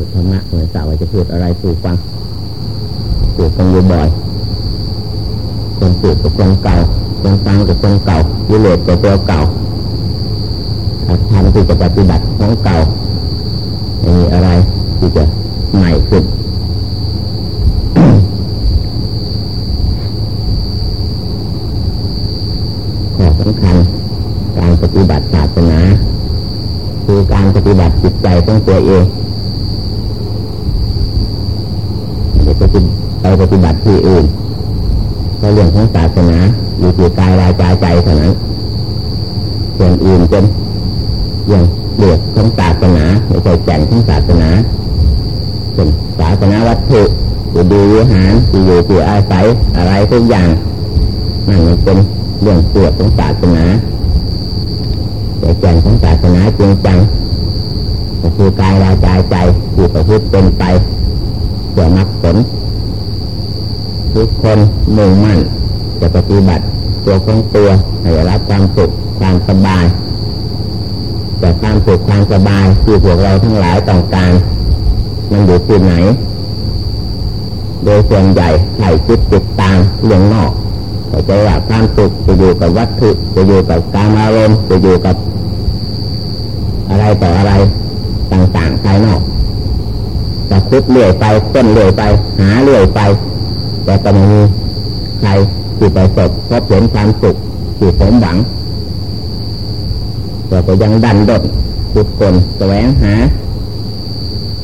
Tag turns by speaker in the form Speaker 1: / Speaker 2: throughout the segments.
Speaker 1: พูดธรรมะเหมือนสาวจะพูดอะไรสู่ฟังพูดกันอยู่บ่อยคนพูดกับคนเก่าคนฟังกับคนเก่าวิเลศกับตัวเก่าทำที่จะปฏิบัติของเก่าไม่มีอะไรที่จะใหม่ขึ้นข้อสำคัญการปฏิบัติศาสนาคือการปฏิบัติจิตใจของตัวเอง ไม่ไปปฏิบัติที่อื่นเพราะเรื่องของศาสนาอยู่ที่กายวาจใจเท่านั้นส่วนอื่นเป็นอย่างเลือกของศาสนาไม่ใช่แก่นของศาสนาเป็นศาสนาวัตถุอยู่ดีวิหารอยู่ที่อาศัยอะไรทุกอย่างนั่นเป็นเรื่องเปลือกของศาสนาแต่แก่นของศาสนาจริงจังก็คือกายวาจใจที่ประพฤติเป็นไปเพื่อมรรคผล ทุกคนมุ่งมั่นจะปฏิบัติตัวของตัวให้รับความสุขความสบาย แต่ความสุขความสบายที่พวกเราทั้งหลายต้องการ มันอยู่ที่ไหน โดยส่วนใหญ่ใครคิดติดตามเรื่องนอกเข้าใจว่าความสุขจะอยู่กับวัตถุจะอยู่กับการอารมณ์จะอยู่กับ อะไรต่ออะไรต่างๆภายนอกจะคุดเลื่อยไปต้นเลื่อยไป หาเลื่อยไป แต่ก็ไม่มีใครที่ไปสบพบเห็นความสุขที่สมหวังแต่ก็ยังดันดดขุดคนแสวงหา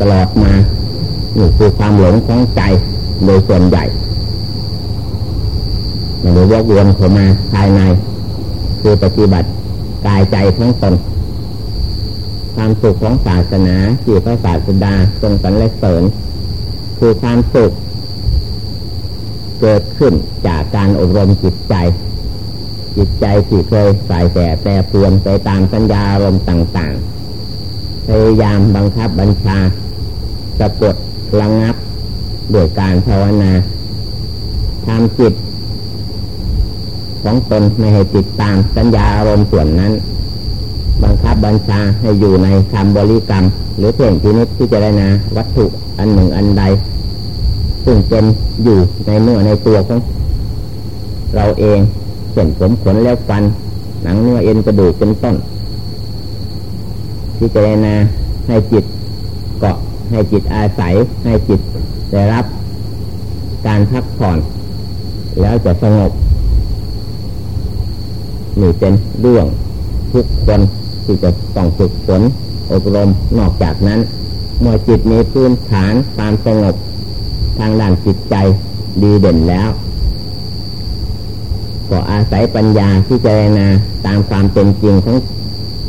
Speaker 1: ตลอดมานี่คือความหลงของใจโดยส่วนใหญ่มันเลยกวนเข้ามาภายใน คือปฏิบัติกายใจทั้งตนความสุขของศาสนาที่พระศาสดาทรงสรรเสริญคือความสุข เกิดขึ้นจากการอบรมจิตใจ จิตใจที่เคยสายแต่แต่ปวนไปตามสัญญาอารมณ์ต่างๆ พยายามบังคับบัญชาสะกดระงับด้วยการภาวนาทำจิต ของตนไม่ให้ติดตามสัญญาอารมณ์ส่วนนั้น บังคับบัญชาให้อยู่ในคำบริกรรม หรือเพ่งพินิจที่จะได้นะวัตถุอันหนึ่งอันใด ซึ่งเป็นอยู่ในเนื้อในตัวของเราเองเส้นผมขนแล้วฟัน หนังเนื้อเอ็นกระดูกเป็นต้นที่จะได้นะให้จิตเกาะให้จิตอาศัยให้จิตได้รับ การพักผ่อน แล้วจะสงบนี่เป็นเรื่องทุกคนที่จะต้องฝึกฝนอบรมนอกจากนั้น เมื่อจิตมีพื้นฐานความสงบ ทางด้านจิตใจดีเด่นแล้ว ก็อาศัยปัญญาที่เจรนาตามความเป็นจริงของ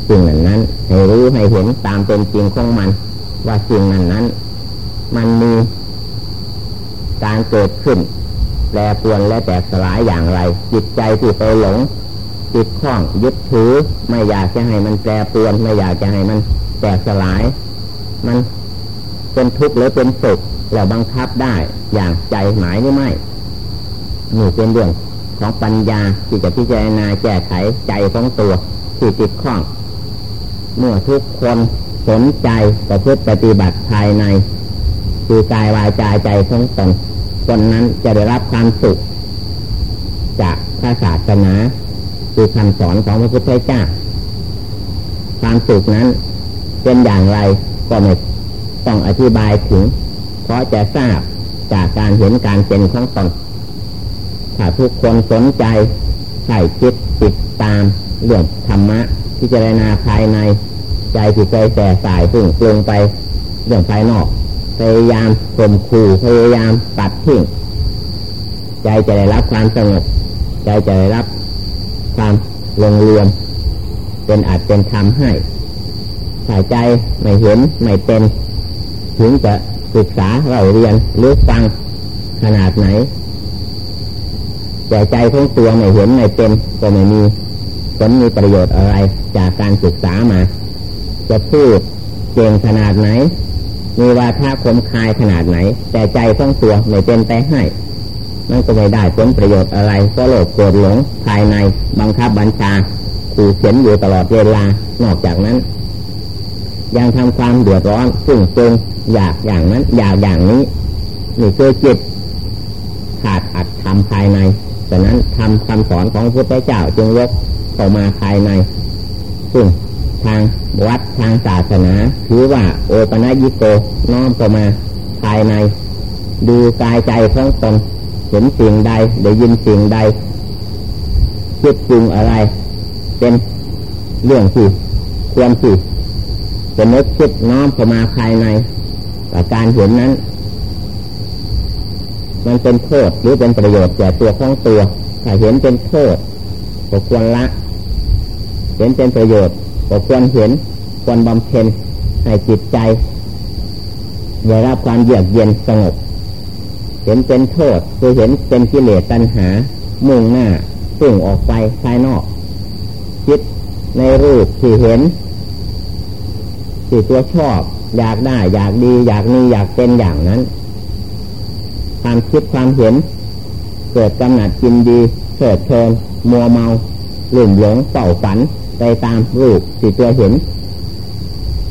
Speaker 1: สิ่งนั้นนั้นให้รู้ให้เห็นตามเป็นจริงของมัน ว่าสิ่งนั้นนั้น มันมีการเกิดขึ้นแปรปรวนและแตกสลายอย่างไร จิตใจที่ไปหลงติดข้องยึดถือ ไม่อยากจะให้มันแปรปรวนไม่อยากจะให้มันแตกสลาย มัน เป็นทุกข์หรือเป็นสุขเราบังคับได้อย่างใจหมายหรือไม่นี่เป็นเรื่องของปัญญาที่จะพิจารณาแก้ไขใจของตัวที่ติดข้องเมื่อทุกคนสนใจประพฤติปฏิบัติภายใน คือกายวายใจใจของตนคนนั้นจะได้รับความสุข จากพระศาสนาคือคำสอนของพระพุทธเจ้าความสุขนั้นเป็นอย่างไรก็ไม่ ต้องอธิบายถึง เพราะจะทราบจากการเห็นการเป็นของตนถ้าทุกคนสนใจใส่คิดติดตามเรื่องธรรมะพิจารณาภายใน ใจที่เคยแต่สายพึ่งปรุงไปเรื่องภายนอก พยายามข่มขู่พยายามตัดทิ้งใจจะได้รับความสงบใจจะได้รับความลงรวมเป็นอาจเป็นธรรมให้ถ้าใจไม่เห็นไม่เป็น ถึงจะศึกษาเราเรียนหรือฟังขนาดไหนแต่ใจของตัวไม่เห็นไม่เป็นก็ไม่มีผลมีประโยชน์อะไรจากการศึกษามา จะพูดเก่งขนาดไหน มีวาทะคมคายขนาดไหน แต่ใจของตัวไม่เป็นไปให้มันก็ไม่ได้ผลประโยชน์อะไรก็โลภโกรธหลงภายในบังคับบัญชาขู่เขียนอยู่ตลอดเวลานอกจากนั้น ยังทำความเดือดร้อนซึ่งซึง อยากอย่างนั้น อยากอย่างนี้นี่คือจิตขาดอัดทำภายในดังนั้นทำคำสอนของพระพุทธเจ้าจึงยกเข้ามาภายใน ซึ่งทางวัดทางศาสนาถือว่าโอปนัยิโกน้อมเข้ามาภายใน ดูกายใจของตนเห็นสิ่งใดได้ยินสิ่งใดคิดจริงอะไร เป็นเรื่องที่ควรที่จะนึกคิดน้อมเข้ามาภายใน แต่การเห็นนั้น มันเป็นโทษหรือเป็นประโยชน์แก่ตัวของตัวถ้าเห็นเป็นโทษก็ควรละ เห็นเป็นประโยชน์ก็ควรเห็นควรบำเพ็ญให้จิตใจได้รับความเยือกเย็นสงบ เห็นเป็นโทษคือเห็นเป็นกิเลสตัณหา มุ่งหน้าซึ่งออกไปภายนอกคิดในรูปที่เห็นที่ตัวชอบ อยากได้ อยากดี อยากมีอยากเป็นอย่างนั้น ความคิดความเห็น เกิดกำหนัดกินดีเกิดเพลินมัวเมาหลุ่มหลงเฝ้าฝันไปตามรูปที่ตัวเห็น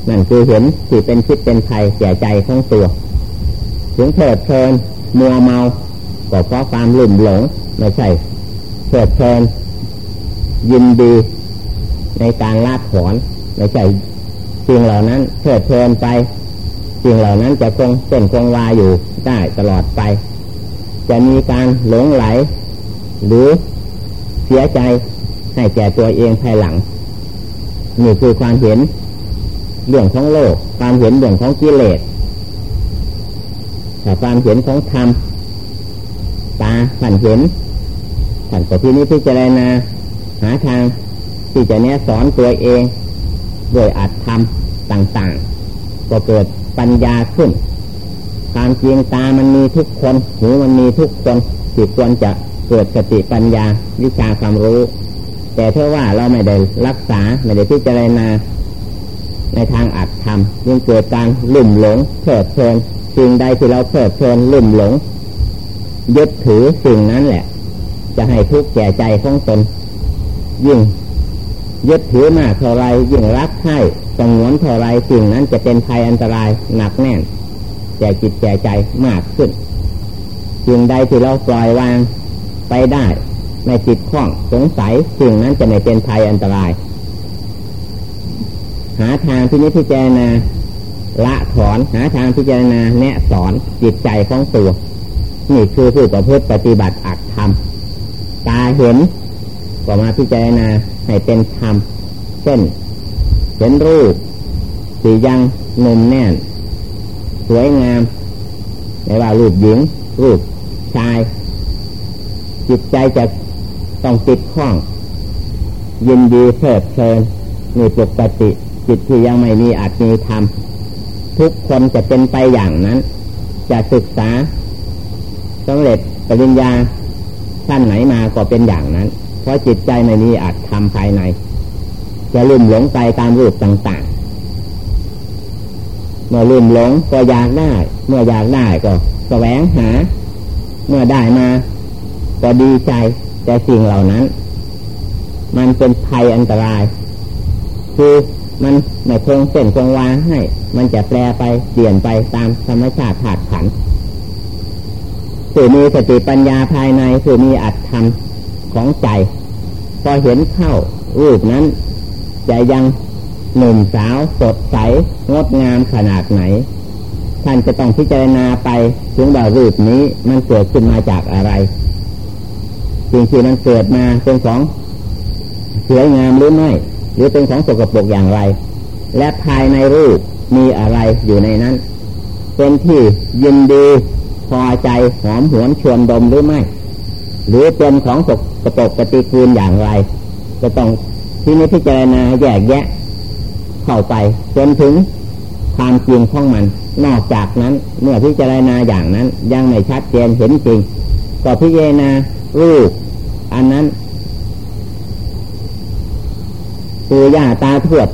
Speaker 1: นั่นคือเห็นที่เป็นคิดเป็นภัยแก่ใจของตัว ถึงเถิดเพลินมัวเมาก็เพราะความหลุ่มหลงไม่ใช่เถิดเพลินยินดีในการลาดถอนไม่ใช่ สิ่งเหล่านั้นเถิดเพลินไปสิ่งเหล่านั้นจะคงเส้นคงวาอยู่ได้ตลอดไป จะมีการหลงไหล หรือเสียใจให้แก่ตัวเองภายหลังนี่คือความเห็นเรื่องของโลก ความเห็นเรื่องของกิเลสแต่ความเห็นของธรรมตาผ่านเห็นผ่านแต่ที่นี้พิจารณาหาทางที่จะเนี้ยสอนตัวเอง โดยอัดทำต่างๆ ก็เกิดปัญญาขึ้นความจริงตามันมีทุกคนหูมันมีทุกคนที่ควรจะเกิดสติปัญญาวิชาความรู้ แต่เท่าว่าเราไม่ได้รักษาไม่ได้พิจารณาในทางอัดทำยังเกิดการลุ่มหลงเพลิดเพลินสิ่งใดที่เราเพลิดเพลินลุ่มหลงยึดถือสิ่งนั้นแหละ จะให้ทุกข์แก่ใจของตนยิ่ง ยึดถือมากเท่าไรยิ่งรักให้สงวนเท่าไรสิ่งนั้นจะเป็นภัยอันตรายหนักแน่นแก่จิตแก่ใจมากขึ้นสิ่งใดที่เราปล่อยวางไปได้ไม่ติดข้องสงสัยสิ่งนั้นจะไม่เป็นภัยอันตราย หาทางที่นี้พิจารณาละถอนหาทางพิจารณาแนะสอนจิตใจของตัวนี่คือผู้ประพฤติปฏิบัติอักธรรมตาเห็นก็มาพิจารณา ให้เป็นธรรม เช่น เห็นรูปสียังนุ่มแน่น สวยงามไม่ว่ารูปหญิง รูปชาย จิตใจจะต้องติดข้อง ยินดีเพลิดเพลินมีปกติ จิตที่ยังไม่มีอาจมีธรรม ทุกคนจะเป็นไปอย่างนั้น จะศึกษาสำเร็จปริญญาท่านไหนมาก็เป็นอย่างนั้น เพราะจิตใจไม่มีอาจทำภายใน จะลุ่มหลงไปตามรูปต่างๆ เมื่อลุ่มหลงก็อยากได้ เมื่ออยากได้ก็แสวงหา เมื่อได้มา ก็ดีใจแต่สิ่งเหล่านั้น มันเป็นภัยอันตราย คือมันไม่คงเส้นคงวาให้ มันจะแปลไปเปลี่ยนไปตามธรรมชาติถาดขันผู้มีสติปัญญาภายในผู้มีอัตธรรม ของใจ พอเห็นเข้ารูปนั้นจะยังหนุ่มสาวสดใสงดงามขนาดไหน ท่านจะต้องพิจารณาไปถึงว่ารูปนี้มันเกิดขึ้นมาจากอะไรสิ่งที่มันเกิดมาเป็นของสวยงามหรือไม่หรือเป็นของสกปรกอย่างไร และภายในรูปมีอะไรอยู่ในนั้น เป็นที่ยินดีพอใจหอมหวนชวนดมหรือไม่ หรือเป็นของสก ปรกปฏิกูลอย่างไรจะต้องที่นี้พิจารณาแยกแยะ เข้าไปจนถึงความจริงของมัน นอกจากนั้น เมื่อพิจารณาอย่างนั้น ยังไม่ชัดเจนเห็นจริง ก็พิจารณารูป อันนั้นปู่ย่าตาทวด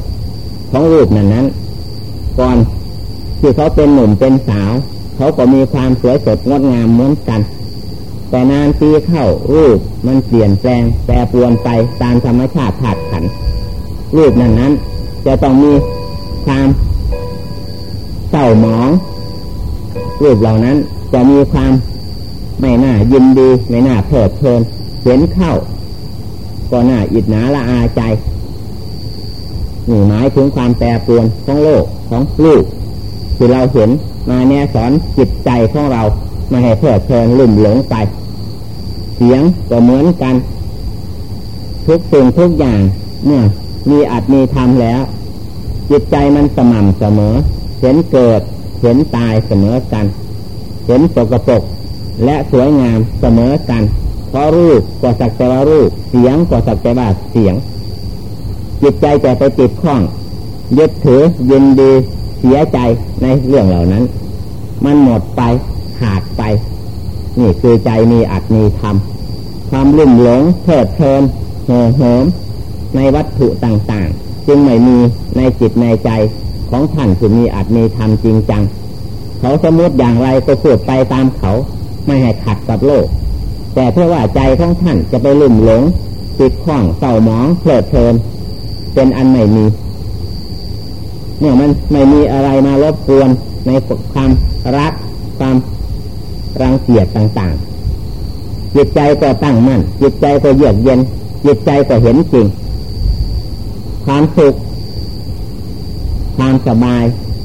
Speaker 1: ของรูปนั้นนั้น ก่อนที่เขาเป็นหนุ่มเป็นสาว เขาก็มีความสวยสดงดงามเหมือนกัน แต่นานปีเข้ารูปมันเปลี่ยนแปลงแปรปรวนไปตามธรรมชาติถาดขันรูปนั้นนั้น จะต้องมีความเศร้าหมองรูปเหล่านั้นจะมีความไม่น่ายินดีไม่น่าเพลิดเพลินเห็นเข้าก็น่าอิจฉาละอาใจนี่หมายถึงความแปรปรวนของโลกของลูกที่เราเห็นมาแนสอนจิตใจของเราไม่ให้เพลิดเพลินลุ่มหลงไป สียงก็เหมือนกัน ทุกสิ่งทุกอย่างเมื่อมีอัตมีธรรมแล้ว จิตใจมันสม่ำเสมอ เห็นเกิด เห็นตายเสมอกัน เห็นสกปรกและสวยงามเสมอกัน เพราะรูปก็สักแต่ว่ารูป เสียงก็สักแต่ว่าเสียง จิตใจจะไปติดข้องยึดถือยินดีเสียใจในเรื่องเหล่านั้น มันหมดไปขาดไป นี่คือใจมีอัตมีธรรมความลุ่มหลงเพลิดเพลินเห่อเหิมในวัตถุต่างๆ จึงไม่มีในจิตในใจของท่านที่มีอัตมีธรรมจริงจัง เขาสมมติอย่างไรก็พูดไปตามเขาไม่ให้ขัดกับโลก แต่เพื่อว่าใจของท่านจะไปลุ่มหลงติดข้องเศร้าหมองเพลิดเพลิน เป็นอันไม่มีเนี่ยมันไม่มีอะไรมารบกวนในความรักความ รังเกียจต่างๆ จิตใจก็ตั้งมั่น จิตใจก็เยือกเย็น จิตใจก็เห็นจริง ความสุข ความสบาย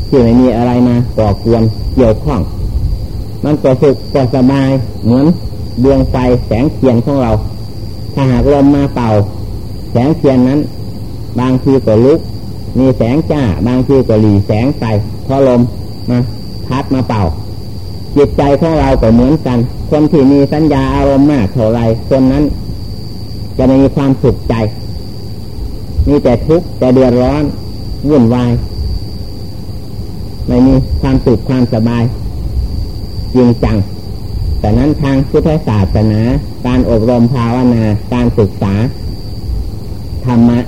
Speaker 1: ที่ไม่มีอะไรมาก่อกวนเกี่ยวข้อง มันก็สุขก็สบายเหมือนดวงไฟแสงเทียนของเรา ถ้าหากลมมาเป่า แสงเทียนนั้น บางทีก็ลุก มีแสงจ้า บางทีก็หลีแสงไปพอลมมาพัดมาเป่า จิตใจของเราก็เหมือนกัน คนที่มีสัญญาอารมณ์มากเท่าไรคนนั้น จะไม่มีความสุขใจ มีแต่ทุกข์แต่เดือดร้อนวุ่นวายไม่มีความสุขความสบายจริงจัง แต่นั้นทางพุทธศาสนา การอบรมภาวนา การศึกษา ธรรมะ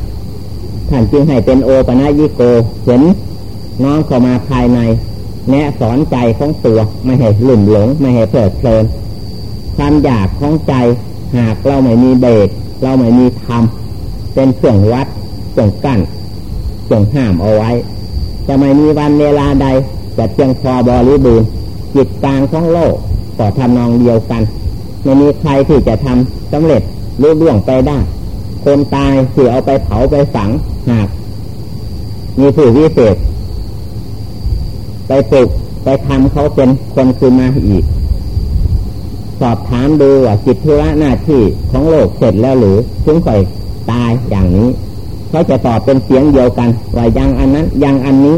Speaker 1: ท่านจึงให้เป็นโอปะยิโก เห็นน้องเข้ามาภายใน แนะสอนใจของตัวไม่ให้หลุ่มหลง ไม่ให้เพลิดเพลินความอยากของใจหากเราไม่มีเบรกเราไม่มีธรรมเป็นเครื่องวัดเครื่องกั้นเครื่องห้ามเอาไว้ จะไม่มีวันเวลาใดจะเพียงพอบริบูรณ์จิตกลางของโลกต่อทำนองเดียวกันไม่มีใครที่จะทำสำเร็จรุ่ร่วงไปได้คนตายที่เอาไปเผาไปฝังหากมีผู้วิเศษ ไปปลุกไปทำเขาเป็นคนคือมาอีก สอบถามดูว่าจิตธุระหน้าที่ของโลกเสร็จแล้วหรือถึงค่อยตายอย่างนี้เขาจะตอบเป็นเสียงเดียวกันว่ายังอันนั้นยังอันนี้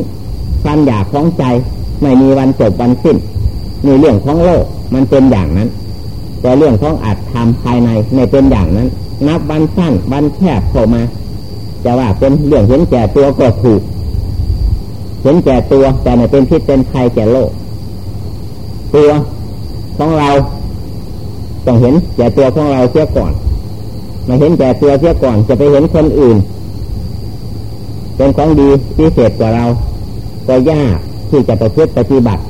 Speaker 1: ความอยากของใจไม่มีวันจบวันสิ้นในเรื่องของโลกมันเป็นอย่างนั้น แต่เรื่องของอัตธรรมภายในไม่เป็นอย่างนั้น นับวันสั้นวันแคบเข้ามา จะว่าเป็นเรื่องเห็นแก่ตัวก็ถูก เห็นแก่ตัวแต่ไม่เป็นพิษเป็นภัยแก่โลก ตัวของเราต้องเห็นแก่ตัวของเราเสียก่อนมาเห็นแก่ตัวเสียก่อนจะไปเห็นคนอื่น เป็นของดีพิเศษกว่าเรา ก็ยากที่จะประพฤติปฏิบัติ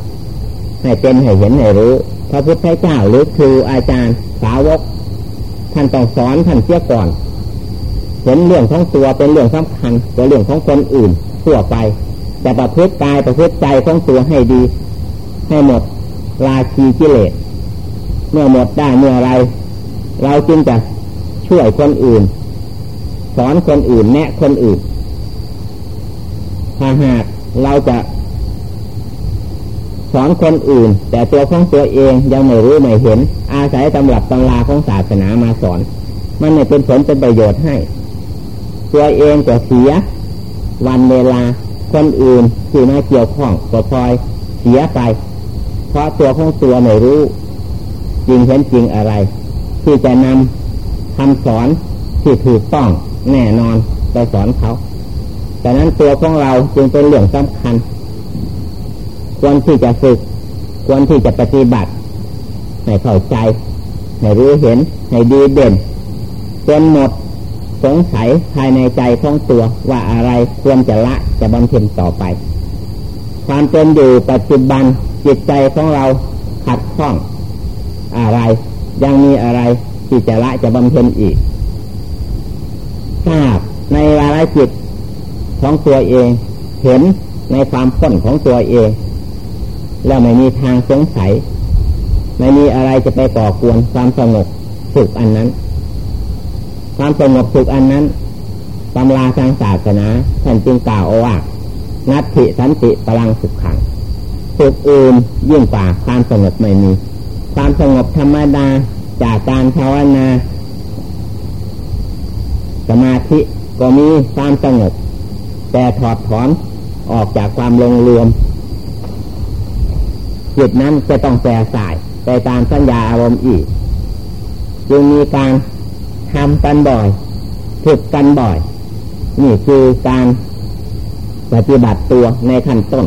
Speaker 1: ให้เป็นให้เห็นให้รู้ พระพุทธเจ้าหรือครูอาจารย์สาวก ท่านต้องสอนท่านเสียก่อน เห็นเรื่องของตัวเป็นเรื่องสำคัญกว่าเรื่องของคนอื่นทั่วไป แต่ประพฤติกายประพฤติใจของตัวให้ดี ให้หมดราชีกิเลสเมื่อหมดได้เมื่อไร เราจึงจะช่วยคนอื่น สอนคนอื่นแนะคนอื่นถ้าหากเราจะสอนคนอื่น แต่ตัวของตัวเองยังไม่รู้ไม่เห็น อาศัยตำรับตำราของศาสนามาสอน มันไม่เป็นผลเป็นประโยชน์ให้ ตัวเองก็เสียวันเวลา คนอื่นที่มาเกี่ยวข้องก็พลอยเสียไป เพราะตัวของตัวไม่รู้ จริงเห็นจริงอะไร ที่จะนำคำสอนที่ถูกต้องแน่นอนไปสอนเขาแต่นั้นตัวของเราจึงเป็นเรื่องสำคัญ ควรที่จะฝึก ควรที่จะปฏิบัติให้เข้าใจให้รู้เห็นให้ดีเด่นจนหมด สงสัยภายในใจของตัวว่าอะไรควรจะละจะบำเพ็ญต่อไป ความเป็นอยู่ปัจจุบันจิตใจของเราขัดข้อง อะไร ยังมีอะไรที่จะละจะบำเพ็ญอีกทราบในวาระจิตของตัวเอง เห็นในความพ้นของตัวเอง แล้วไม่มีทางสงสัย ไม่มีอะไรจะไปก่อกวนความสงบสุขอันนั้น ความสงบสุขอันนั้นตำราทางศาสนาท่านจึงกล่าวเอาว่านัตถิสันติพลังสุขขังสุขอื่นยิ่งกว่าความสงบไม่มี ความสงบธรรมดาจากการภาวนา สมาธิก็มีความสงบ แต่ถอดถอนออกจากความลงรวมจิตนั้นจะต้องแปรสายไปตามสัญญาอารมณ์อีก จึงมีการ ทำกันบ่อยฝึกกันบ่อย นี่คือการปฏิบัติตัวในขั้นต้น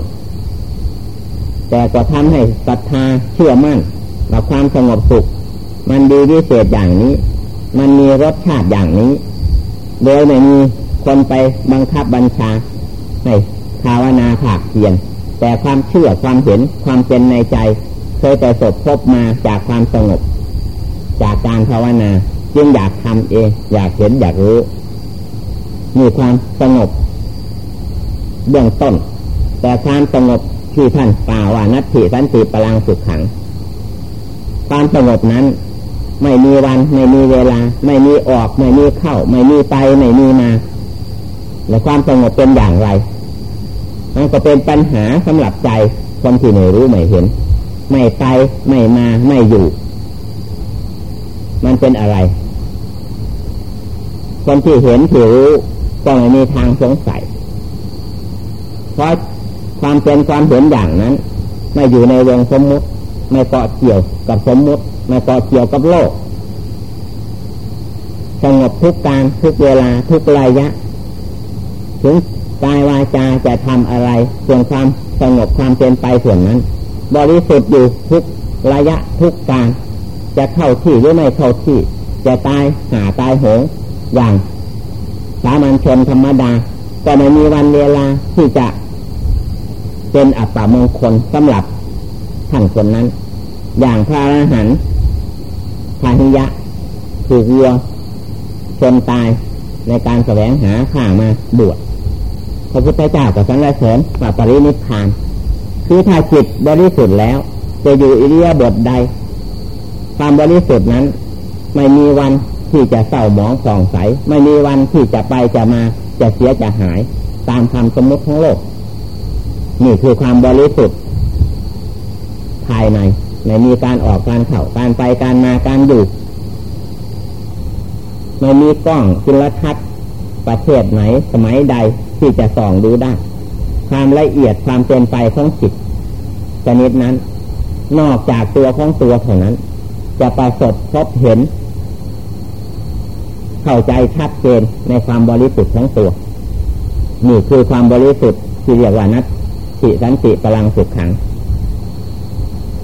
Speaker 1: แต่ก็ทำให้ศรัทธาเชื่อมั่นว่าความสงบสุข มันดีวิเศษอย่างนี้ มันมีรสชาติอย่างนี้ โดยไม่มีคนไปบังคับบัญชาให้ภาวนาผากเพียน แต่ความเชื่อความเห็นความเป็นในใจ เคยประสบพบมาจากความสงบ จากการภาวนา จึงอยากทำเอง อยากเห็นอยากรู้ มีความสงบเบื้องต้น แต่ความสงบที่ท่านกล่าวว่านัตถิสันติพลังสุขขัง ความสงบนั้น ไม่มีวัน ไม่มีเวลา ไม่มีออก ไม่มีเข้า ไม่มีไป ไม่มีมา และความสงบเป็นอย่างไรมันก็เป็นปัญหาสำหรับใจคนที่ไม่รู้ไม่เห็น ไม่ไปไม่มาไม่อยู่ มันเป็นอะไร คนที่เห็นที่รู้ก็ไม่มีทางสงสัย เพราะความเป็นความเห็นอย่างนั้น ไม่อยู่ในวงสมมุติ ไม่เกาะเกี่ยวกับสมมุติ ไม่เกาะเกี่ยวกับโลกสงบทุกการทุกเวลาทุกระยะ ถึงกายวาจาจะทำอะไร ส่วนความสงบความเป็นไปส่วนนั้น บริสุทธิ์อยู่ทุกระยะทุกการ จะเข้าที่หรือไม่เข้าที่ จะตายหาตายโหง อย่างสามัญชนธรรมดา ก็ไม่มีวันเวลาที่จะเป็นอัปปมงคลสำหรับท่านคนนั้น อย่างพระอรหันต์พาหิยะ ถูกวัวชนตายในการแสวงหาข้ามาบวชพระพุทธเจ้ากับสังเสริญว่าปรินิพพาน คือถ้าจิตบริสุทธิ์แล้ว จะอยู่อิริยบถใด ความบริสุทธิ์นั้น ไม่มีวัน ที่จะเศร้าหมองส่องใส ไม่มีวันที่จะไปจะมาจะเสียจะหาย ตามคำสมมติของโลก นี่คือความบริสุทธิ์ภายในไม่มีการออกการเข้าการไปการมาการอยู่ไม่มีกล้องจุลทรรศน์ประเทศไหนสมัยใดที่จะส่องดูได้ ความละเอียดความเป็นไปของจิตชนิดนั้น นอกจากตัวของตัวเท่านั้น จะประสบพบเห็น เข้าใจชัดเจนในความบริสุทธิ์ของตัว นี่คือความบริสุทธิ์ที่เรียกว่านัตติสันติพลังสุขขัง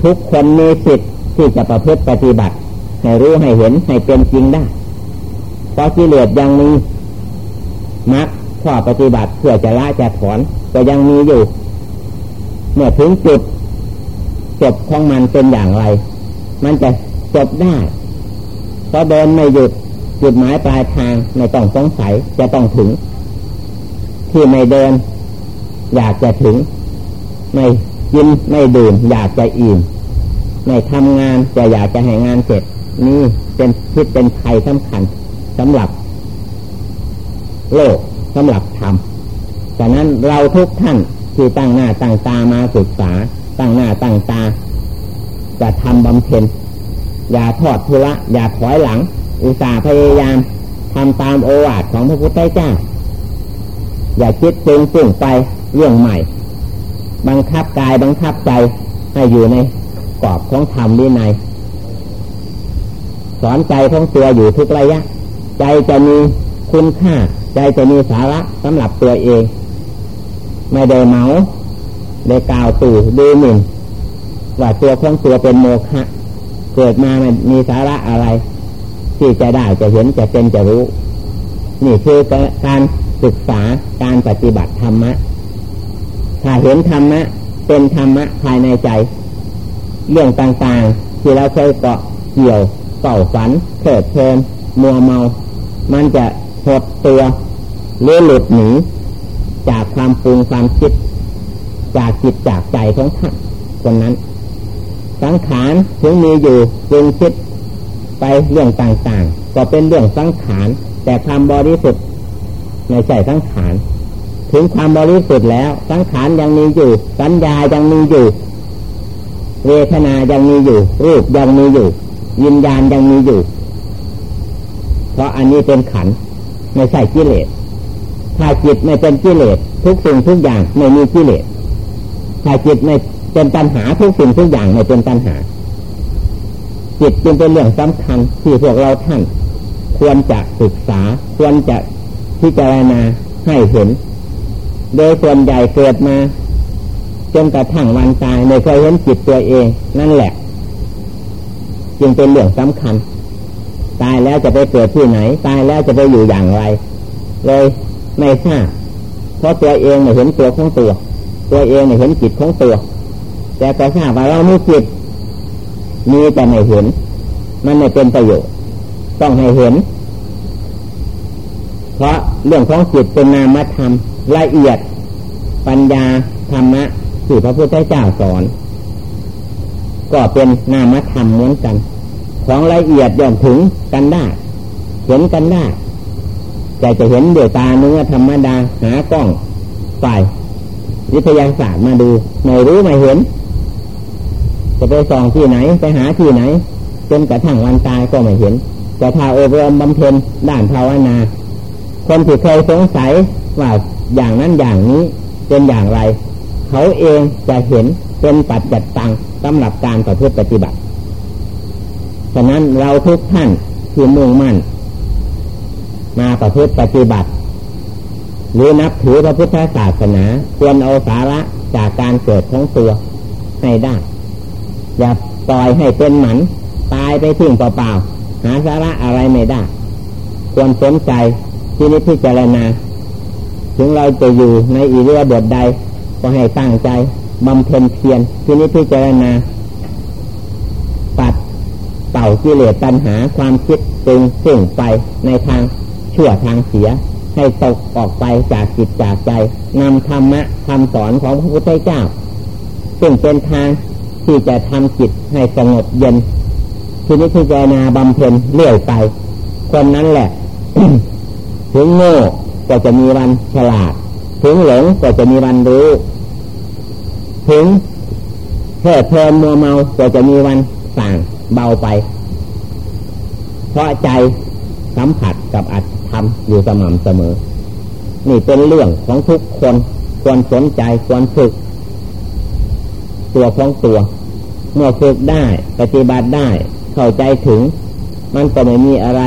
Speaker 1: ทุกคนมีสิทธิ์ที่จะประพฤติปฏิบัติ ให้รู้ให้เห็นให้เป็นจริงได้เพราะกิเลสยังมีมักข้อปฏิบัติเพื่อจะละจะถอนก็ยังมีอยู่ เมื่อถึงจุดจบของมันเป็นอย่างไร มันจะจบได้เพราะเดินไม่หยุด จุดหมายปลายทางไม่ต้องสงสัยจะต้องถึง ที่ไม่เดิน อยากจะถึง ไม่กินไม่ดื่ม อยากจะอิ่มไม่ทำงานจะอยากจะให้งานเสร็จนี่เป็นคิดเป็นไทยสำคัญสำหรับ โลกสำหรับธรรมฉะนั้นเราทุกท่านที่ตั้งหน้าตั้งตามาศึกษา ตั้งหน้าตั้งตา จะทำบำเพ็ญอย่าทอดทุระอย่าถอยหลัง อุตส่าห์พยายามทำตามโอวาทของพระพุทธเจ้า อย่าคิดจึงจึงไปเรื่องใหม่ บังคับกายบังคับใจให้อยู่ในกรอบของธรรมวินัยสอนใจของตัวอยู่ทุกระยะ ใจจะมีคุณค่า ใจจะมีสาระสำหรับตัวเอง ไม่ได้เมาได้กล่าวตู่ดูหมิ่นว่าตัวของตัวเป็นโมฆะเกิดมาไม่มีสาระอะไร ที่จะได้จะเห็นจะเป็นจะรู้ นี่คือการศึกษาการปฏิบัติธรรมะ ถ้าเห็นธรรมะ เป็นธรรมะภายในใจ เรื่องต่างๆ ที่เราเคยเกาะเกี่ยวเก่าฝันเถิดเพลินมัวเมา มันจะหดตัวหรือหลุดหนีจากความปรุงความคิด จากจิตจากใจของท่านคนนั้น สังขารถึงมีอยู่จึงคิด ไปเรื่องต่างๆ ก็เป็นเรื่องสังขาร แต่ความบริสุทธิ์ในใจสังขาร ถึงความบริสุทธิ์แล้ว สังขารยังมีอยู่ สัญญายังมีอยู่ เวทนายังมีอยู่ รูปยังมีอยู่ยินญาณยังมีอยู่ เพราะอันนี้เป็นขันไม่ใช่กิเลสถ้าจิตไม่เป็นกิเลสทุกสิ่งทุกอย่างไม่มีกิเลสถ้าจิตไม่เป็นปัญหาทุกสิ่งทุกอย่างไม่เป็นปัญหา จิตจึงเป็นเรื่องสำคัญที่พวกเราท่าน ควรจะศึกษา ควรจะพิจารณาให้เห็น โดยส่วนใหญ่เกิดมาจนกระทั่งวันตายไม่เคยเห็นจิตตัวเองนั่นแหละ จึงเป็นเรื่องสำคัญ ตายแล้วจะไปเกิดที่ไหน ตายแล้วจะไปอยู่อย่างไร เลยไม่ทราบเพราะตัวเองไม่เห็นตัวของตัว ตัวเองไม่เห็นจิตของตัว แต่ก็ทราบว่าเราไม่จิต มีแต่ไม่เห็น มันไม่เป็นประโยชน์ ต้องให้เห็น เพราะเรื่องของจิตเป็นนามธรรมละเอียด ปัญญาธรรมะที่พระพุทธเจ้าสอน ก็เป็นนามธรรมเหมือนกัน ของละเอียดย่อมถึงกันได้ เห็นกันได้แต่จะเห็นด้วยตาเนื้อธรรมดาหากล้องฝ่ายวิทยาศาสตร์มาดูไม่รู้ไม่เห็น จะไปส่องที่ไหนไปหาที่ไหนจนกระทั่งวันตายก็ไม่เห็นจะทาอบรมบำเพ็ญด้านภาวนา คนที่เคยสงสัยว่าอย่างนั้นอย่างนี้เป็นอย่างไร เขาเองจะเห็นเป็นปัจจัดตังสำหรับการประพฤติปฏิบัติ ฉะนั้นเราทุกท่านที่มุ่งมั่น มาประพฤติปฏิบัติ หรือนับถือพระพุทธศาสนาควรเอาสาระจากการเกิดของตัวให้ได้ อย่าปล่อยให้เป็นหมัน ตายไปทิ้งเปล่าๆหาสาระอะไรไม่ได้ ควรสนใจที่นิพพิจารณาถึงเราจะอยู่ในอีเรือดใด ก็ให้ตั้งใจบำเพ็ญเพียรที่นิพพิจารณาปัดเป่ากิเลสตัณหาความคิดจึงสิ่งไปในทางชั่วทางเสีย ให้ตกออกไปจากจิตจากใจนำธรรมะคำสอนของพระพุทธเจ้า ซึ่งเป็นทาง ที่จะทำจิตให้สงบเย็นทีนี้ที่เจนาบำเพ็ญเลื่อยไป คนนั้นแหละ ถึงโง่ก็จะมีวันฉลาด ถึงหลงก็จะมีวันรู้ ถึงเพลิดเพลินมัวเมาก็จะมีวันสั่งเบาไป เพราะใจสัมผัสกับอัตธรรมอยู่สม่ำเสมอ นี่เป็นเรื่องของทุกคนควรสนใจควรฝึก ตัวของตัว เมื่อฝึกได้ปฏิบัติได้ เข้าใจถึง มันก็ไม่มีอะไร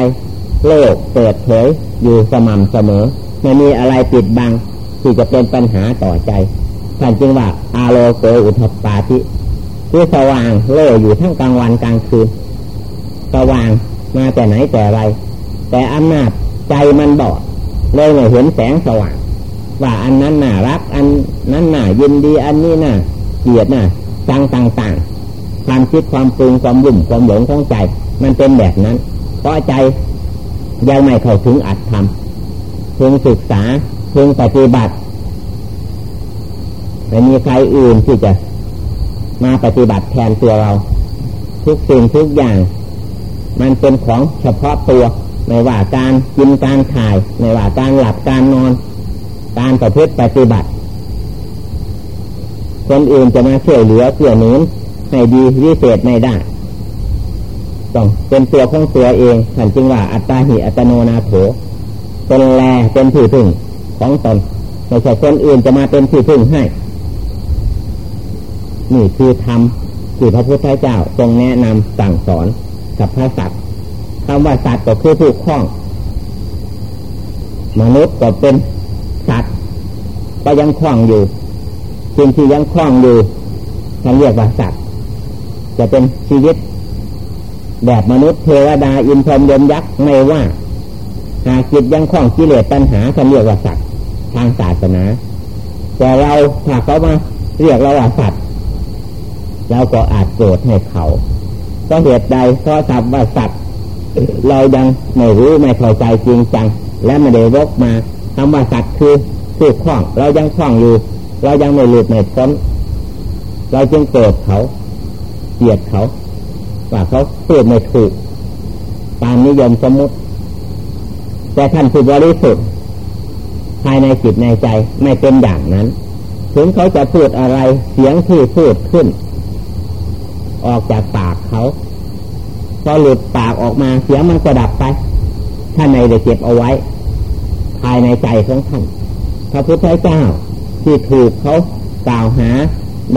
Speaker 1: โลกเปิดเผยอยู่สม่ำเสมอ ไม่มีอะไรปิดบัง ที่จะเป็นปัญหาต่อใจท่านจึงว่า อาโลโกอุทปาทิคือสว่างโล่อยู่ทั้งกลางวันกลางคืน สว่างมาแต่ไหนแต่ไร แต่อำนาจใจมันบอดเลยไม่เห็นแสงสว่าง ว่าอันนั้นน่ารัก อันนั้นน่ายินดีอันนี้น่าเกลียดน่าจังต่างๆ ความคิดความปรุงความยุ่มความหลงของใจ มันเป็นแบบนั้น เพราะใจยังไม่เข้าถึงอัตธรรมพึงศึกษาพึงปฏิบัติไม่มีใครอื่นที่จะมาปฏิบัติแทนตัวเรา ทุกสิ่งทุกอย่าง มันเป็นของเฉพาะตัวไม่ว่าการกินการถ่ายไม่ว่าการหลับการนอน การประพฤติปฏิบัติ คนอื่นจะมาช่วยเหลือเพื่อหนุน ให้ดีวิเศษไม่ได้ต้องเป็นตัวของตัวเองท่านจึงว่าอัตตาหิอัตโนนาโถเป็นแลเป็นที่พึ่งของตนไม่ใช่คนอื่นจะมาเป็นที่พึ่งให้ นี่คือธรรมที่พระพุทธเจ้าทรงแนะนำสั่งสอนกับพระสัตว์คำว่าสัตว์ก็คือผู้คล้อง มนุษย์ก็เป็นสัตว์ก็ยังคล้องอยู่สิ่งที่ยังคล้องอยู่ท่านเรียกว่าสัตว์ จะเป็นชีวิต แบบมนุษย์เทวดาอินทรยมยักษ์ไม่ว่า หากจิตยังคล้องกิเลสตัณหาท่าเรียกว่าสัตว์ทางศาสนา แต่เราถ้าเขามาเรียกเราว่าสัตว์เราก็อาจโกรธให้เขาเพราะเหตุใดเพราะสัตว์ว่าสัตว์เรายังไม่รู้ไม่เข้าใจจริงจัง และไม่ได้วกมาคำว่าสัตว์คือคือคล้อง เรายังคล้องอยู่ เรายังไม่หลุดไม่พ้นเราจึงโกรธเขา เกลียดเขาว่าเขาพูดไม่ถูก ตามนิยมสมมติ แต่ท่านผู้บริสุทธิ์ภายในจิตในใจไม่เป็นอย่างนั้น ถึงเขาจะพูดอะไรเสียงที่พูดขึ้น ออกจากปากเขาพอหลุดปากออกมาเสียงมันก็ดับไป ท่านในได้เก็บเอาไว้ ภายในใจของท่านพระพุทธเจ้าที่ถูกเขากล่าวหา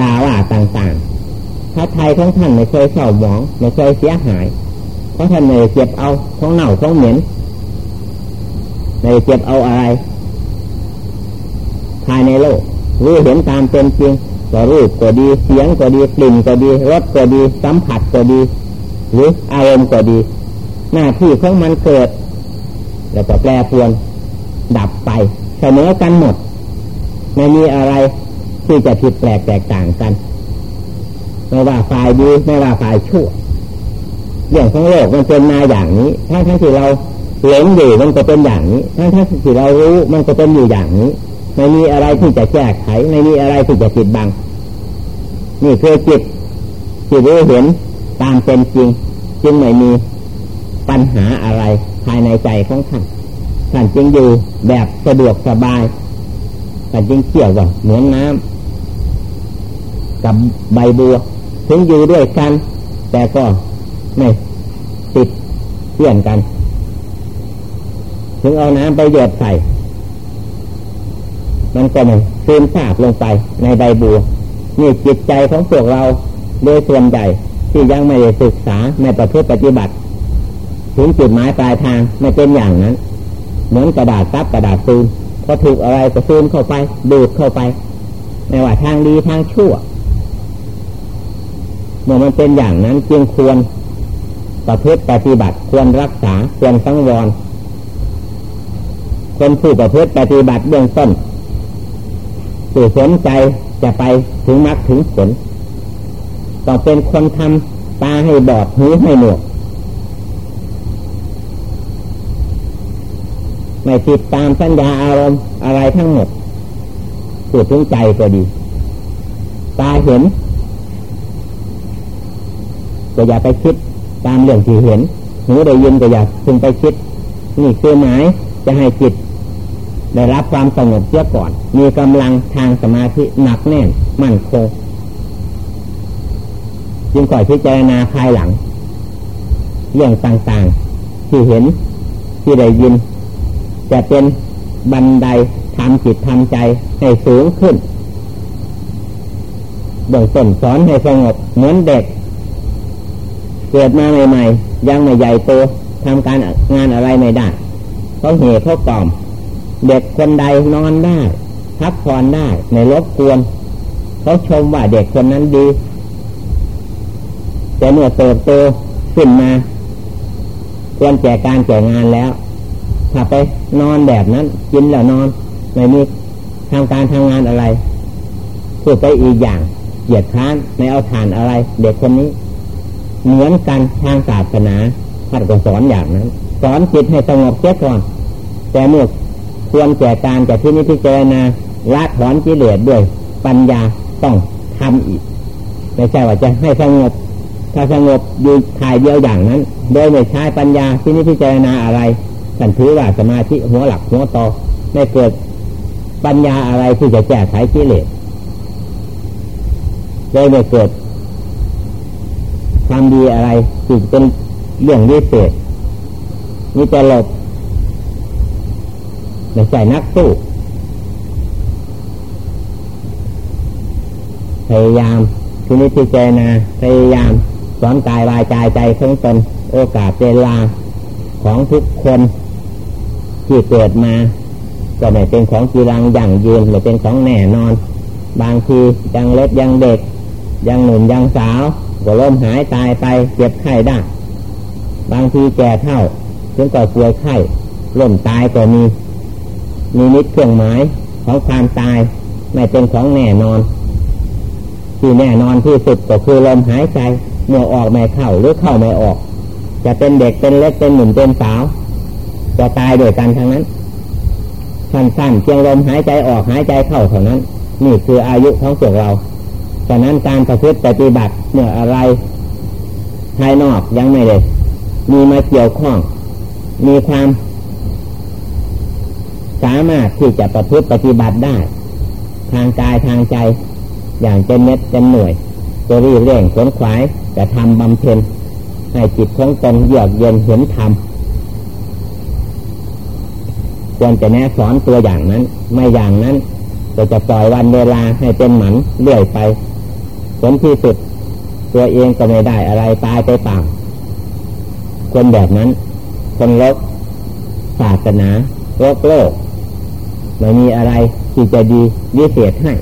Speaker 1: ด่าว่าต่างๆ พระไทยของท่านไม่เคยเศร้าหมองไม่เคยเสียหาย เพราะท่านไม่เก็บเอาของเน่าของเหม็นไม่เก็บเอาอะไรภายในโลกรู้เห็นตามเป็นจริงก็รูปก็ดีเสียงก็ดีกลิ่นก็ดีรสก็ดีสัมผัสก็ดี หรืออารมณ์ก็ดี หน้าที่ของมันเกิด แล้วก็แปรปรวนดับไปเสมอกันหมดไม่มีอะไรที่จะผิดแปลกแตกต่างกัน ไม่ว่าฝ่ายดีไม่ว่าฝ่ายชั่วเรื่องของโลกมันเป็นมาอย่างนี้ทั้งทั้งที่เราหลงอยู่มันก็เป็นอย่างนี้ทั้งทั้งที่เรารู้มันก็เป็นอยู่อย่างนี้ไม่มีอะไรที่จะแก้ไขไม่มีอะไรที่จะปิดบัง นี่คือจิตที่รู้เห็นตามเป็นจริง จึงไม่มีปัญหาอะไรภายในใจของท่านท่านจึงอยู่แบบสะดวกสบายท่านจึงเกี่ยวกับเหมือนน้ำกับใบบัว ถึงอยู่ด้วยกัน แต่ก็ไม่ติดเลี่ยนกัน ถึงเอาน้ำไปหยดใส่ มันก็ไม่ซึมซาบลงไปในใบบัวนี่จิตใจของพวกเราโดยส่วนใหญ่ที่ยังไม่ได้ศึกษาไม่ประพฤติปฏิบัติ ถึงจุดหมายปลายทางไม่เป็นอย่างนั้น เหมือนกระดาษซับกระดาษซูมพอถูกอะไรก็ซูมเข้าไปดูดเข้าไป ไม่ว่าทางดีทางชั่ว เมื่อมันเป็นอย่างนั้นจึงควรประพฤติปฏิบัติควรรักษาควรสังวรคนผู้ประพฤติปฏิบัติเบื้องต้นผู้สนใจจะไปถึงมรรคถึงผลต้องเป็นคนทำตาให้บอดหูให้หนวกไม่ติดตามสัญญาอารมณ์อะไรทั้งหมดผู้ถึงใจก็ดี ตาเห็น ก็อย่าไปคิดตามเรื่องที่เห็นหูได้ยินก็อย่าพึงไปคิด นี่คือหมายจะให้จิตได้รับความสงบเสียก่อน มีกำลังทางสมาธิหนักแน่นมั่นคงจึงก่อยพิจารณาภายหลัง เรื่องต่างๆ ที่เห็นที่ได้ยิน จะเป็นบันไดทำจิตทำใจให้สูงขึ้นเบื้องต้นสอนให้สงบเหมือนเด็ก เกิดมาใหม่ๆ ยังไม่ใหญ่โตทำการงานอะไรไม่ได้เขาเหตุเขากล่อม เด็กคนใดนอนได้พักผ่อนได้ในรบกวนเขาชมว่าเด็กคนนั้นดี แต่เมื่อเติบโตขึ้นมาควรแก่การแก่งานแล้วถ้าไปนอนแบบนั้นกินแล้วนอนไม่มีทำการทำงานอะไรพูดไปอีกอย่างเหยียดค้านไม่เอาทานอะไร เด็กคนนี้ เหมือนกันทางศาสนาท่านก็สอนอย่างนั้น สอนจิตให้สงบเสียก่อน แต่เมื่อควรแก่การจะที่นี้พิจารณาละถอนกิเลสด้วย ปัญญาต้องทำอีก ไม่ใช่ว่าจะให้สงบ ถ้าสงบอยู่ถ่ายเดียวอย่างนั้น โดยไม่ใช้ปัญญาที่นี้พิจารณาอะไรสันถือว่าสมาธิหัวหลักหัวตอไม่เกิดปัญญาอะไรที่จะแก้ไขกิเลสโดยไม่เกิด ความดีอะไรที่เป็นเรื่องวิเศษนี่จะหลบไม่ใช่นักสู้พยายามทีนี้พิจารณาพยายามสอนกายวายใจใจทั้งตนโอกาสเวลาของทุกคนที่เกิดมาก็ไม่เป็นของกีรังอย่างยืนไม่เป็นของแน่นอน บางทียังเล็กยังเด็ก ยังหนุ่มยังสาว ก็ล้มหายตายไปเจ็บไข้ได้ บางทีแก่เท่าถึงก็ป่วยไข้ล้มตายก็มี มีนิดเครื่องหมายของความตายไม่เป็นของแน่นอน ที่แน่นอนที่สุดก็คือลมหายใจเมื่อออกไม่เข้าหรือเข้าไม่ออก จะเป็นเด็กเป็นเล็กเป็นหนุ่มเป็นสาว จะตายด้วยกันทั้งนั้นสั้นๆเพียงลมหายใจออกหายใจเข้าเท่านั้น นี่คืออายุของพวกเรา ฉะนั้นการประพฤติปฏิบัติเมื่ออะไรภายนอกยังไม่เลยมีมาเกี่ยวข้อง มีความสามารถที่จะประพฤติปฏิบัติได้ ทางกายทางใจอย่างเจนเม็ดเจนหน่วยจะรีเร่งขนขวายจะทำบำเพ็ญให้จิตของตนเยือกเย็นเห็นธรรมควรจะแนะสอนตัวอย่างนั้น ไม่อย่างนั้นก็จะปล่อยวันเวลาให้เป็นหมันเลื่อยไป ผลที่สุด ตัวเองก็ไม่ได้อะไรตายไปเปล่าคนแบบนั้น คนลกศาสนาโลกโลกไม่มีอะไรที่จะดีวิเศษให้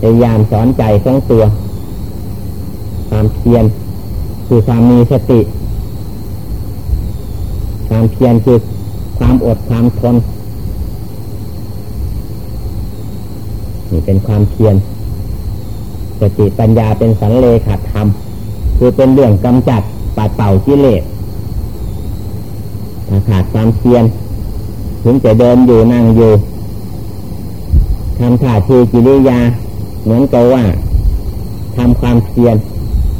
Speaker 1: พยายามสอนใจของตัว ความเพียรคือความมีสติ ความเพียรคือความอดความทนนี่เป็นความเพียร สติปัญญาเป็นสันเลขาธรรม คือเป็นเรื่องกำจัดปัดเป่ากิเลสถ้าขาดความเพียรถึงจะเดินอยู่นั่งอยู่ทำท่าทีกิริยา เหมือนกับว่าทำความเพียร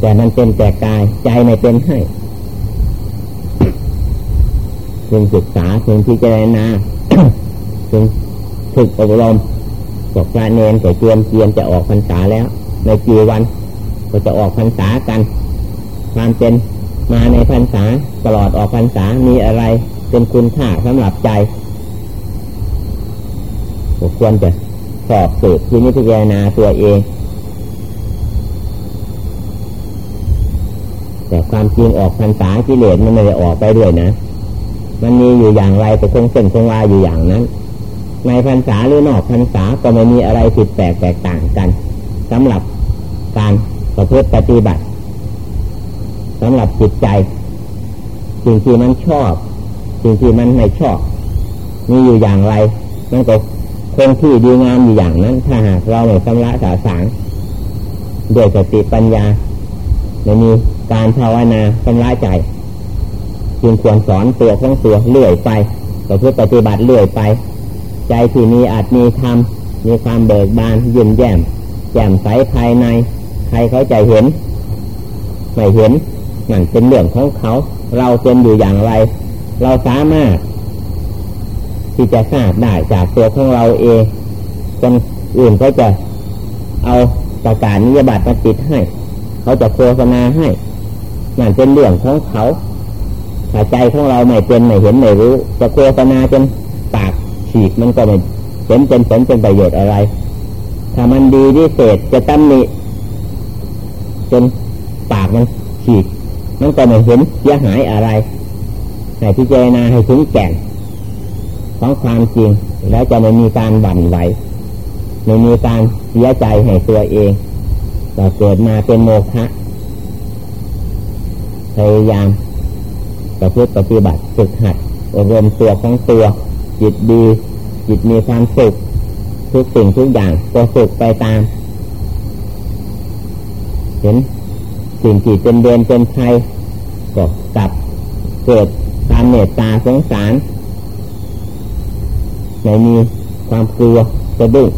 Speaker 1: แต่มันเป็นแต่กายใจไม่เป็นให้พึงศึกษาพึงพิจารณาพึงฝึกอบรมบอกพระเนนแต่เตรียมเตรียมจะออกพรรษาแล้ว ในกี่วัน ก็จะออกพรรษากันความเป็นมาในพรรษาตลอดออกพรรษามีอะไรเป็นคุณค่าสำหรับใจควรจะสอบสืบที่นิพพานาตัวเอง แต่ความจริงออกพรรษากิเลสมันไม่ได้ออกไปด้วยนะ มันมีอยู่อย่างไรแต่คงเส้นคงวาอยู่อย่างนั้น ในพรรษาหรือนอกพรรษาก็ไม่มีอะไรผิดแปลกแตกต่างกันสำหรับ การประพฤติปฏิบัติสำหรับจิตใจ สิ่งที่มันชอบ สิ่งที่มันไม่ชอบ มีอยู่อย่างไรมันก็คงที่ดีงามอยู่อย่างนั้น ถ้าหากเราไม่ชำระสาสางด้วยสติปัญญาไม่มีการภาวนาชำระใจจึงควรสอนตัวของตัวเลื่อยไปก็เพื่อปฏิบัติเลื่อยไป ใจที่มีอาจมีธรรมมีความเบิกบานยิ้มแย้มแจ่มใสภายใน ครเขาใจเห็น ไม่เห็นนั่นเป็นเรื่องของเขา เราเป็นอยู่อย่างไร เราสามารถ ที่จะทราบได้จากตัวของเราเองคนอื่นเขาจะเอาประกาศนิยบัตรมาติดให้ เขาจะโฆษณาให้นั่นเป็นเรื่องของเขาถ้าใจของเราไม่เป็นไม่เห็นไม่รู้ จะโฆษณาจนปากฉีกมันก็ไม่เห็นเป็นผลเป็นประโยชน์อะไร ถ้ามันดีที่เศษจะตั้มนิ จนปากมันฉีกมันก็ไม่เห็นเสียหายอะไรแต่พิจารณาให้ถึงแก่นของความจริง แล้วจะไม่มีการหวั่นไหวไม่มีการเสียใจให้ตัวเองเราเกิดมาเป็นโมฆะพยายามประพฤติปฏิบัติฝึกหัดอบรมตัวของตัว จิตดี จิตมีความสุขทุกสิ่งทุกอย่างก็สุขไปตาม เห็นสิ่งที่เป็นเดือนเป็นไทยก็กลับเกิดความเมตตาสงสารไม่มีความกลัวจะดุ้ง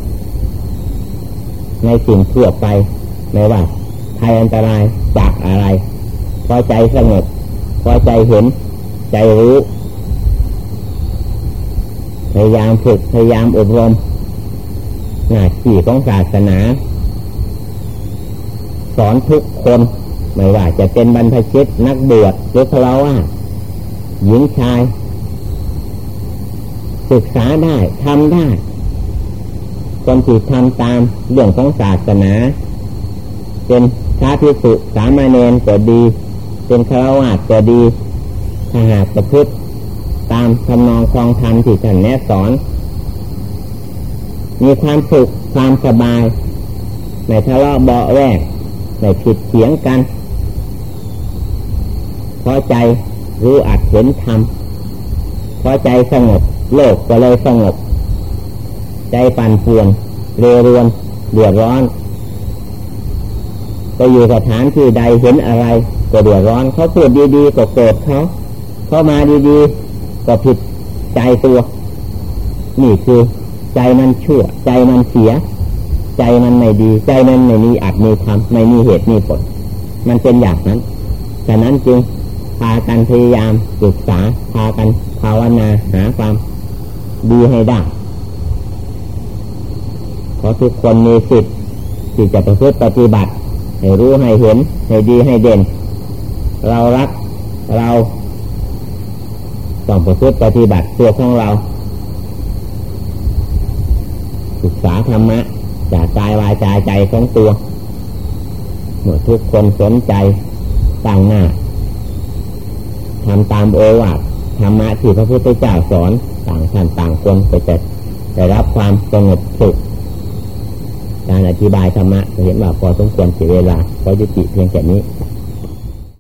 Speaker 1: ในสิ่งทั่วไปไม่ว่าภัยอันตรายจากอะไรพอใจสงบพอใจเห็น ใจรู้พยายามฝึกพยายามอบรมหน้าที่ของศาสนา สอนทุกคน ไม่ว่าจะเป็นบรรพชิตนักบวชหรือพลาวาหญิงชาย ศึกษาได้ทำได้คนที่ทำตามเรื่องของศาสนา เป็นพระพิสุสามเณรก็ดี เป็นฆราวาสก็ดีถ้าหากประพฤติตามทำนองคลองธรรมที่ท่านแนะสอน มีความสุขความสบายในทะเลาะเบาแวก ในผิดเถียงกันพอใจรู้อัดเห็นธรรมพอใจสงบโลกก็เลยสงบ ใจปั่นป่วนเรรวนเดือดร้อนไปอยู่สถานที่ใดเห็นอะไร ก็เดือดร้อนเขาพูดดีๆก็โกรธเขาเข้ามาดีๆก็ผิดใจตัว นี่คือใจมันชั่ว ใจมันเสีย ใจมันไม่ดี ใจมันไม่มีอัดมีทำไม่มีเหตุมีผล มันเป็นอย่างนั้น ฉะนั้นจึงพากันพยายามศึกษาพากันภาวนาหาความดีให้ได้เพราะทุกคนมีสิทธิ์ที่จะประพฤติปฏิบัติ ให้รู้ให้เห็น ให้ดีให้เด่น เรารักเราต้องประพฤติปฏิบัติตัวของเรา ศึกษาธรรมะ จากกายวายใจใจของตัวเมื่อทุกคนสนใจตั้งหน้าทำตามโอวาทธรรมะที่พระพุทธเจ้าสอนต่างท่านต่างคนไปจะได้รับความสงบสุขการอธิบายธรรมะเห็นว่าพอสมควรเสียเวลาพอยุติเพียงแค่นี้